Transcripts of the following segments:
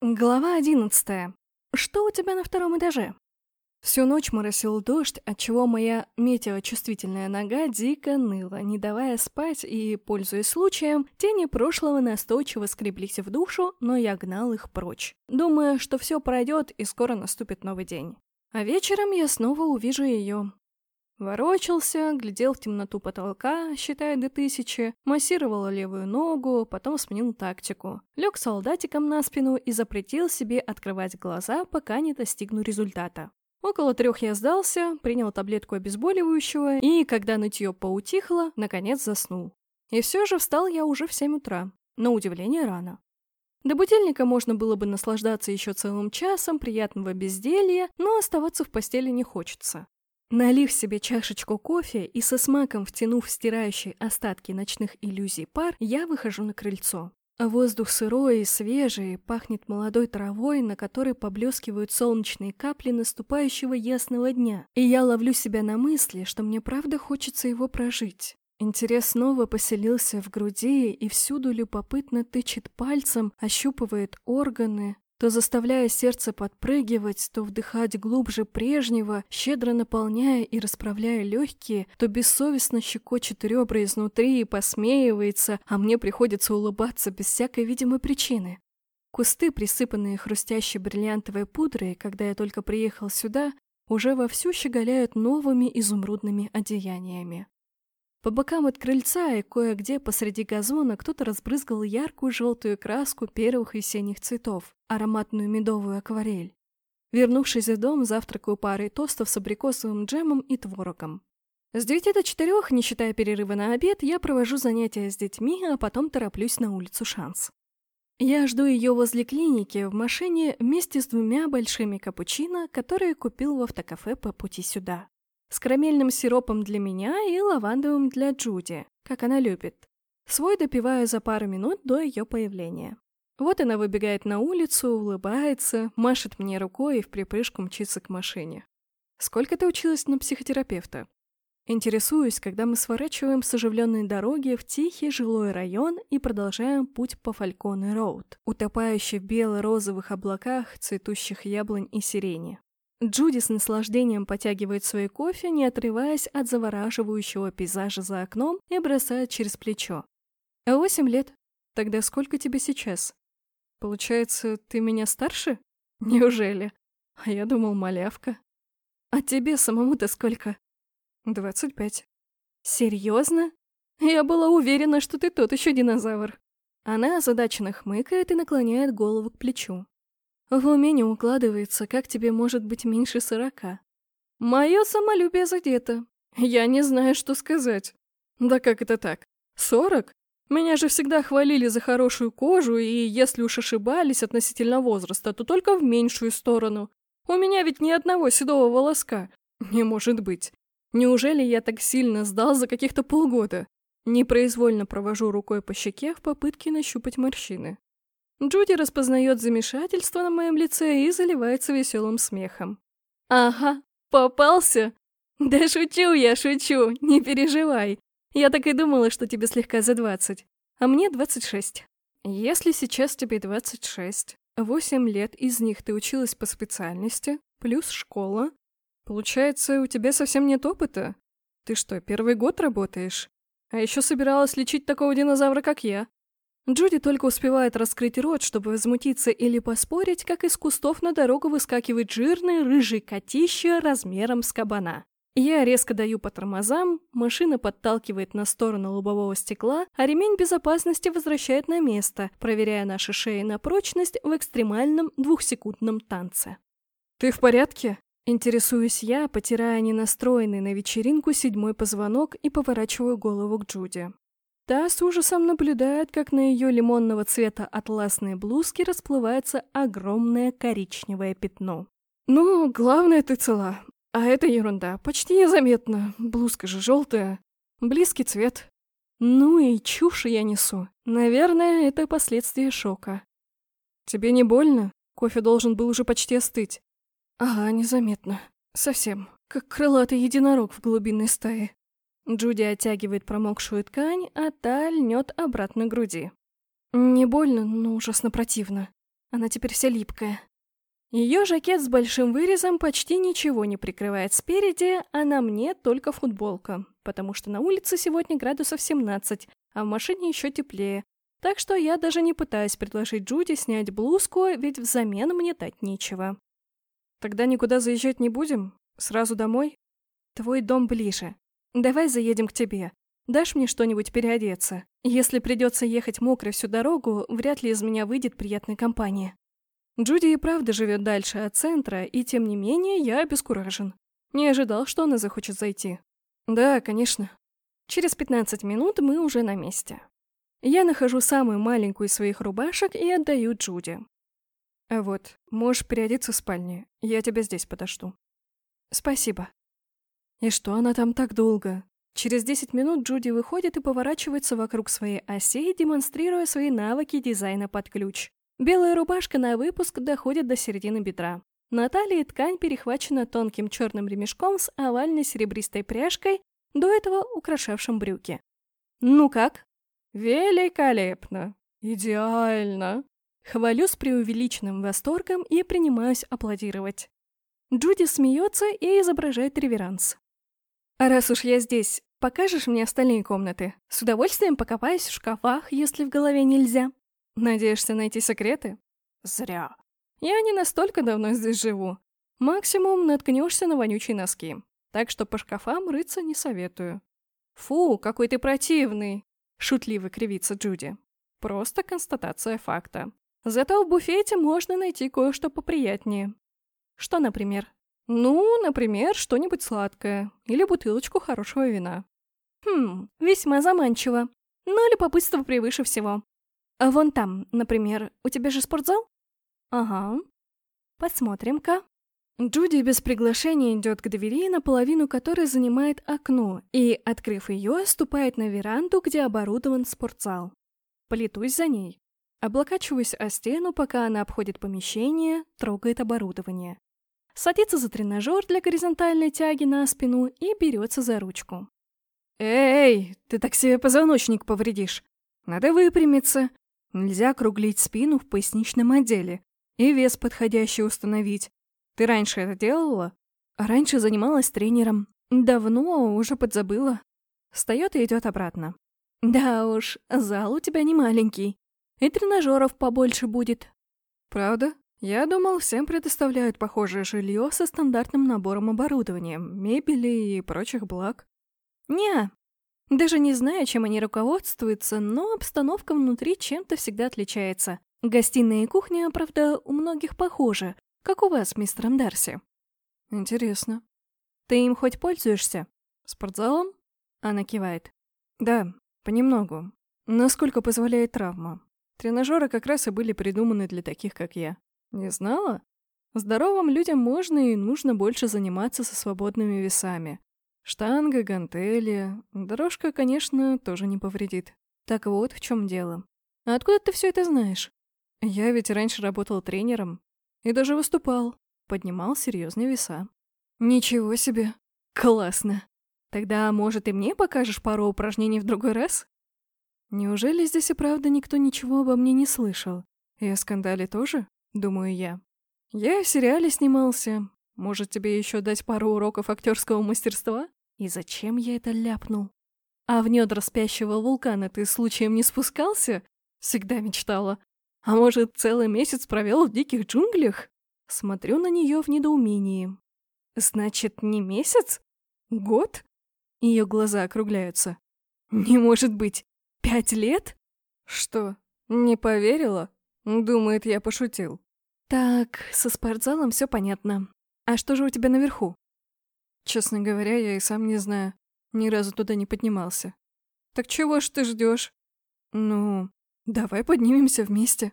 Глава одиннадцатая. Что у тебя на втором этаже? Всю ночь моросил дождь, отчего моя метеочувствительная нога дико ныла, не давая спать, и, пользуясь случаем, тени прошлого настойчиво скреблись в душу, но я гнал их прочь, думая, что все пройдет и скоро наступит новый день. А вечером я снова увижу ее, Ворочался, глядел в темноту потолка, считая до тысячи, массировал левую ногу, потом сменил тактику. Лег солдатиком на спину и запретил себе открывать глаза, пока не достигну результата. Около трех я сдался, принял таблетку обезболивающего и, когда нытье поутихло, наконец заснул. И все же встал я уже в семь утра. На удивление рано. До будильника можно было бы наслаждаться еще целым часом приятного безделья, но оставаться в постели не хочется. Налив себе чашечку кофе и со смаком втянув стирающие остатки ночных иллюзий пар, я выхожу на крыльцо. Воздух сырой и свежий, пахнет молодой травой, на которой поблескивают солнечные капли наступающего ясного дня. И я ловлю себя на мысли, что мне правда хочется его прожить. Интерес снова поселился в груди и всюду любопытно тычет пальцем, ощупывает органы, то заставляя сердце подпрыгивать, то вдыхать глубже прежнего, щедро наполняя и расправляя легкие, то бессовестно щекочет ребра изнутри и посмеивается, а мне приходится улыбаться без всякой видимой причины. Кусты, присыпанные хрустящей бриллиантовой пудрой, когда я только приехал сюда, уже вовсю щеголяют новыми изумрудными одеяниями. По бокам от крыльца и кое-где посреди газона кто-то разбрызгал яркую желтую краску первых весенних цветов, ароматную медовую акварель. Вернувшись в дом, завтракаю парой тостов с абрикосовым джемом и творогом. С девяти до четырех, не считая перерыва на обед, я провожу занятия с детьми, а потом тороплюсь на улицу Шанс. Я жду ее возле клиники в машине вместе с двумя большими капучино, которые купил в автокафе по пути сюда с карамельным сиропом для меня и лавандовым для Джуди, как она любит. Свой допиваю за пару минут до ее появления. Вот она выбегает на улицу, улыбается, машет мне рукой и в припрыжку мчится к машине. «Сколько ты училась на психотерапевта?» Интересуюсь, когда мы сворачиваем с оживленной дороги в тихий жилой район и продолжаем путь по Фальконе-Роуд, утопающий в бело-розовых облаках цветущих яблонь и сирени. Джуди с наслаждением потягивает свой кофе, не отрываясь от завораживающего пейзажа за окном и бросает через плечо. «А восемь лет? Тогда сколько тебе сейчас? Получается, ты меня старше? Неужели? А я думал, малявка. А тебе самому-то сколько?» «Двадцать пять». «Серьезно? Я была уверена, что ты тот еще динозавр». Она озадаченно хмыкает и наклоняет голову к плечу. В уме не укладывается, как тебе может быть меньше сорока. Мое самолюбие задето. Я не знаю, что сказать. Да как это так? Сорок? Меня же всегда хвалили за хорошую кожу, и если уж ошибались относительно возраста, то только в меньшую сторону. У меня ведь ни одного седого волоска. Не может быть. Неужели я так сильно сдал за каких-то полгода? Непроизвольно провожу рукой по щеке в попытке нащупать морщины. Джуди распознает замешательство на моем лице и заливается веселым смехом. «Ага, попался?» «Да шучу я, шучу, не переживай. Я так и думала, что тебе слегка за двадцать, а мне двадцать шесть. Если сейчас тебе двадцать шесть, восемь лет из них ты училась по специальности, плюс школа, получается, у тебя совсем нет опыта? Ты что, первый год работаешь? А еще собиралась лечить такого динозавра, как я. Джуди только успевает раскрыть рот, чтобы возмутиться или поспорить, как из кустов на дорогу выскакивает жирный рыжий котище размером с кабана. Я резко даю по тормозам, машина подталкивает на сторону лобового стекла, а ремень безопасности возвращает на место, проверяя наши шеи на прочность в экстремальном двухсекундном танце. «Ты в порядке?» Интересуюсь я, потирая ненастроенный на вечеринку седьмой позвонок и поворачиваю голову к Джуди. Та с ужасом наблюдает, как на ее лимонного цвета атласной блузке расплывается огромное коричневое пятно. «Ну, главное, ты цела. А это ерунда, почти незаметно. Блузка же желтая. Близкий цвет. Ну и чушь я несу. Наверное, это последствия шока. Тебе не больно? Кофе должен был уже почти остыть. Ага, незаметно. Совсем. Как крылатый единорог в глубинной стае. Джуди оттягивает промокшую ткань, а та льнет обратно к груди. Не больно, но ужасно противно. Она теперь вся липкая. Ее жакет с большим вырезом почти ничего не прикрывает спереди, а на мне только футболка, потому что на улице сегодня градусов 17, а в машине еще теплее. Так что я даже не пытаюсь предложить Джуди снять блузку, ведь взамен мне дать нечего. Тогда никуда заезжать не будем? Сразу домой? Твой дом ближе. Давай заедем к тебе. Дашь мне что-нибудь переодеться? Если придется ехать мокрой всю дорогу, вряд ли из меня выйдет приятная компания. Джуди и правда живет дальше от центра, и тем не менее я обескуражен. Не ожидал, что она захочет зайти. Да, конечно. Через 15 минут мы уже на месте. Я нахожу самую маленькую из своих рубашек и отдаю Джуди. А вот, можешь переодеться в спальне. Я тебя здесь подожду. Спасибо. И что она там так долго? Через 10 минут Джуди выходит и поворачивается вокруг своей оси, демонстрируя свои навыки дизайна под ключ. Белая рубашка на выпуск доходит до середины бедра. На талии ткань перехвачена тонким черным ремешком с овальной серебристой пряжкой, до этого украшавшим брюки. «Ну как?» «Великолепно! Идеально!» Хвалю с преувеличенным восторгом и принимаюсь аплодировать. Джуди смеется и изображает реверанс. «А раз уж я здесь, покажешь мне остальные комнаты? С удовольствием покопаюсь в шкафах, если в голове нельзя». Надеешься найти секреты? Зря. Я не настолько давно здесь живу. Максимум наткнешься на вонючие носки. Так что по шкафам рыться не советую. Фу, какой ты противный! Шутливо кривится Джуди. Просто констатация факта. Зато в буфете можно найти кое-что поприятнее. Что, например? Ну, например, что-нибудь сладкое. Или бутылочку хорошего вина. Хм, весьма заманчиво. Но любопытство превыше всего. А вон там, например, у тебя же спортзал? Ага. Посмотрим-ка. Джуди без приглашения идет к двери, наполовину которой занимает окно, и, открыв ее, ступает на веранду, где оборудован спортзал. Плетусь за ней. Облокачиваюсь о стену, пока она обходит помещение, трогает оборудование. Садится за тренажер для горизонтальной тяги на спину и берется за ручку. «Эй, ты так себе позвоночник повредишь. Надо выпрямиться. Нельзя округлить спину в поясничном отделе и вес подходящий установить. Ты раньше это делала? Раньше занималась тренером. Давно, уже подзабыла. Встает и идет обратно. Да уж, зал у тебя не маленький. И тренажеров побольше будет. Правда? Я думал, всем предоставляют похожее жилье со стандартным набором оборудования, мебели и прочих благ. Не, даже не знаю, чем они руководствуются, но обстановка внутри чем-то всегда отличается. Гостиная и кухня, правда, у многих похожи, как у вас, мистер Дарси. Интересно. Ты им хоть пользуешься? Спортзалом? Она кивает. Да, понемногу. Насколько позволяет травма. Тренажеры как раз и были придуманы для таких, как я. Не знала? Здоровым людям можно и нужно больше заниматься со свободными весами. Штанга, гантели. Дорожка, конечно, тоже не повредит. Так вот в чем дело. А откуда ты все это знаешь? Я ведь раньше работал тренером. И даже выступал. Поднимал серьезные веса. Ничего себе. Классно. Тогда, может, и мне покажешь пару упражнений в другой раз? Неужели здесь и правда никто ничего обо мне не слышал? И о скандале тоже? Думаю я. Я в сериале снимался. Может, тебе еще дать пару уроков актерского мастерства? И зачем я это ляпнул? А в недра спящего вулкана ты случаем не спускался? Всегда мечтала. А может, целый месяц провел в диких джунглях? Смотрю на нее в недоумении. Значит, не месяц? Год? Ее глаза округляются. Не может быть. Пять лет? Что, не поверила? Думает, я пошутил. Так, со спортзалом все понятно. А что же у тебя наверху? Честно говоря, я и сам не знаю. Ни разу туда не поднимался. Так чего ж ты ждешь? Ну, давай поднимемся вместе.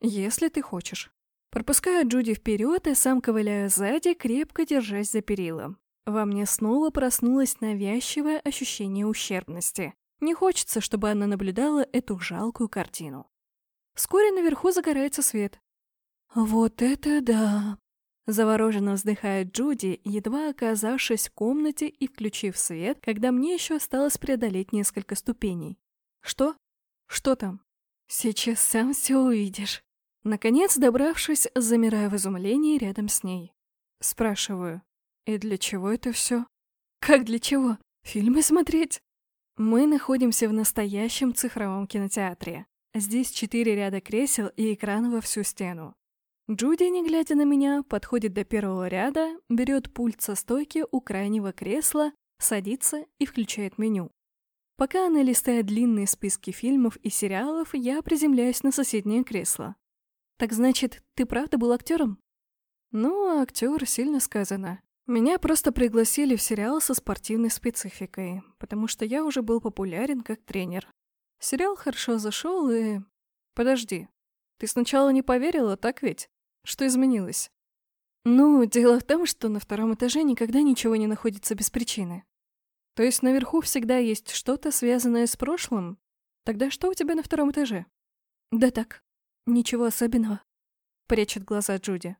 Если ты хочешь. Пропускаю Джуди вперед и сам ковыляю сзади, крепко держась за перила. Во мне снова проснулось навязчивое ощущение ущербности. Не хочется, чтобы она наблюдала эту жалкую картину. Вскоре наверху загорается свет. «Вот это да!» Завороженно вздыхает Джуди, едва оказавшись в комнате и включив свет, когда мне еще осталось преодолеть несколько ступеней. «Что? Что там?» «Сейчас сам все увидишь». Наконец, добравшись, замираю в изумлении рядом с ней. Спрашиваю, и для чего это все? Как для чего? Фильмы смотреть? Мы находимся в настоящем цифровом кинотеатре. Здесь четыре ряда кресел и экран во всю стену. Джуди, не глядя на меня, подходит до первого ряда, берет пульт со стойки у крайнего кресла, садится и включает меню. Пока она листает длинные списки фильмов и сериалов, я приземляюсь на соседнее кресло. «Так значит, ты правда был актером?» «Ну, актер сильно сказано. Меня просто пригласили в сериал со спортивной спецификой, потому что я уже был популярен как тренер. Сериал хорошо зашел и... Подожди, ты сначала не поверила, так ведь? Что изменилось? Ну, дело в том, что на втором этаже никогда ничего не находится без причины. То есть наверху всегда есть что-то, связанное с прошлым? Тогда что у тебя на втором этаже? Да так, ничего особенного. Прячет глаза Джуди.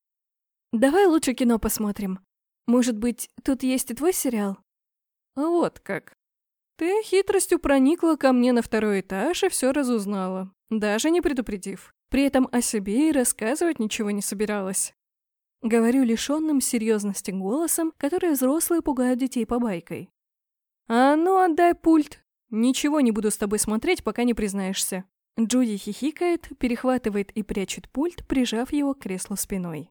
Давай лучше кино посмотрим. Может быть, тут есть и твой сериал? Вот как. Ты хитростью проникла ко мне на второй этаж и все разузнала, даже не предупредив. При этом о себе и рассказывать ничего не собиралась. Говорю лишенным серьезности голосом, который взрослые пугают детей побайкой. «А ну, отдай пульт! Ничего не буду с тобой смотреть, пока не признаешься». Джуди хихикает, перехватывает и прячет пульт, прижав его к креслу спиной.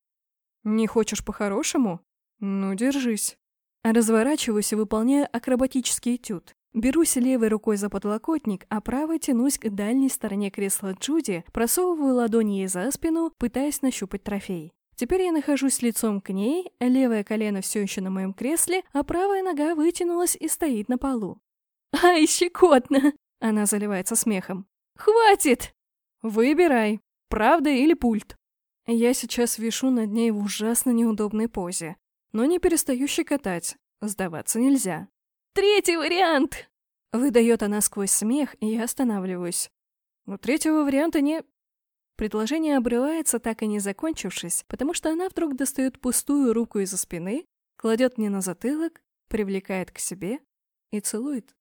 «Не хочешь по-хорошему? Ну, держись». Разворачиваюсь и выполняю акробатический этюд. Берусь левой рукой за подлокотник, а правой тянусь к дальней стороне кресла Джуди, просовываю ладони ей за спину, пытаясь нащупать трофей. Теперь я нахожусь лицом к ней, левое колено все еще на моем кресле, а правая нога вытянулась и стоит на полу. «Ай, щекотно!» — она заливается смехом. «Хватит!» «Выбирай, правда или пульт?» Я сейчас вишу над ней в ужасно неудобной позе, но не перестаю щекотать, сдаваться нельзя. Третий вариант!» Выдает она сквозь смех, и я останавливаюсь. Но третьего варианта не... Предложение обрывается, так и не закончившись, потому что она вдруг достает пустую руку из-за спины, кладет мне на затылок, привлекает к себе и целует.